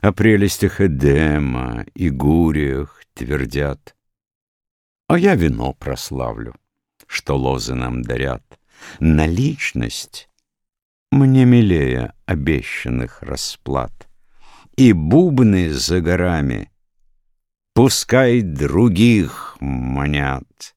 О прелестях Эдема и Гуриях твердят. А я вино прославлю, что лозы нам дарят. Наличность мне милее обещанных расплат. И бубны за горами пускай других манят.